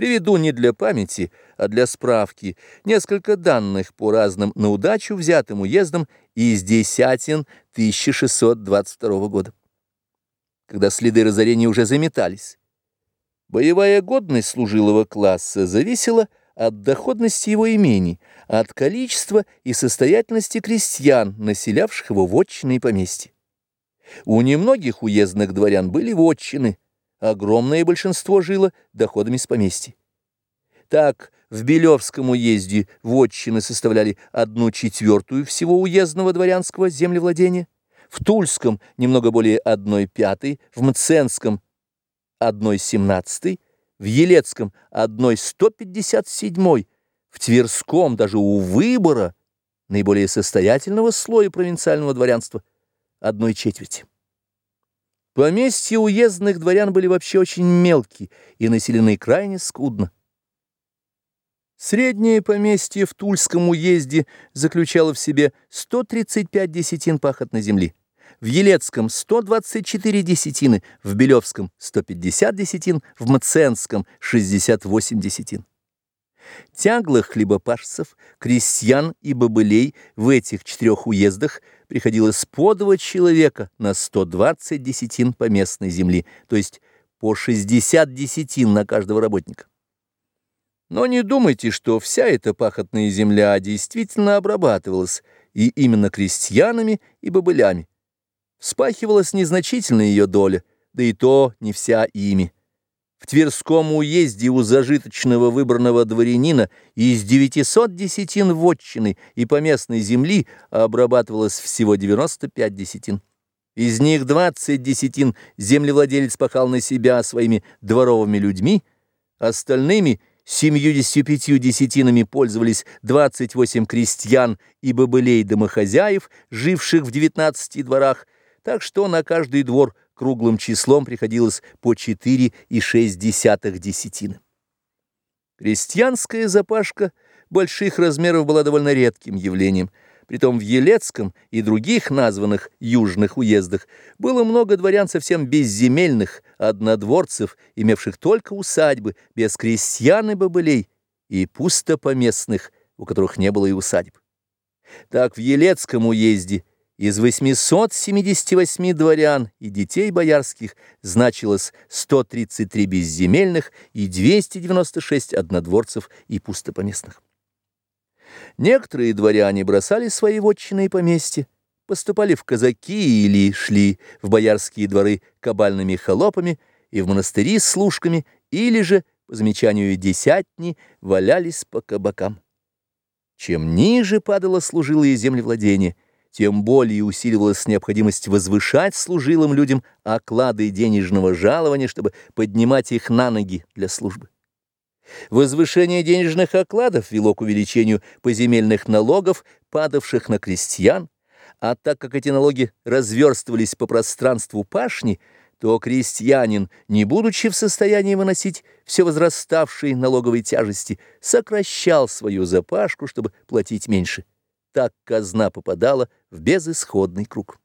Приведу не для памяти, а для справки несколько данных по разным на удачу взятым уездам из десятин 1622 года, когда следы разорения уже заметались. Боевая годность служилого класса зависела от доходности его имений, от количества и состоятельности крестьян, населявших его вотчины и поместья. У немногих уездных дворян были вотчины, огромное большинство жило доходами с поместья. Так, в Белевском уезде вотчины составляли одну четвертую всего уездного дворянского землевладения, в Тульском немного более одной пятой, в Мценском – одной семнадцатой, в Елецком – одной сто пятьдесят седьмой, в Тверском даже у выбора наиболее состоятельного слоя провинциального дворянства – одной четверти. Поместья уездных дворян были вообще очень мелкие и населены крайне скудно. Среднее поместье в Тульском уезде заключало в себе 135 десятин пахотной земли, в Елецком 124 десятины, в Белевском 150 десятин, в Мценском 68 десятин. Тяглых хлебопашцев, крестьян и бобылей в этих четырех уездах приходилось по два человека на 120 десятин поместной земли, то есть по 60 десятин на каждого работника. Но не думайте, что вся эта пахотная земля действительно обрабатывалась и именно крестьянами и бобылями. Спахивалась незначительная ее доля, да и то не вся ими. В Тверском уезде у зажиточного выбранного дворянина из 900 десятин вотчины и поместной земли обрабатывалось всего 95 десятин. Из них 20 десятин землевладелец пахал на себя своими дворовыми людьми, остальными – Семьюдесятью пятью десятинами пользовались 28 крестьян и бобылей домохозяев, живших в 19 дворах, так что на каждый двор круглым числом приходилось по 4,6 десятины. Крестьянская запашка больших размеров была довольно редким явлением – Притом в Елецком и других названных южных уездах было много дворян совсем безземельных, однодворцев, имевших только усадьбы, без крестьян и бобылей, и пустопоместных, у которых не было и усадьб. Так в Елецком уезде из 878 дворян и детей боярских значилось 133 безземельных и 296 однодворцев и пустопоместных. Некоторые дворяне бросали свои вотчины поместья, поступали в казаки или шли в боярские дворы кабальными холопами и в монастыри с служками, или же, по замечанию десятни, валялись по кабакам. Чем ниже падало служилое землевладение, тем более усиливалась необходимость возвышать служилым людям оклады денежного жалования, чтобы поднимать их на ноги для службы. Возвышение денежных окладов вело к увеличению поземельных налогов, падавших на крестьян, а так как эти налоги разверстывались по пространству пашни, то крестьянин, не будучи в состоянии выносить все возраставшие налоговые тяжести, сокращал свою запашку, чтобы платить меньше. Так казна попадала в безысходный круг.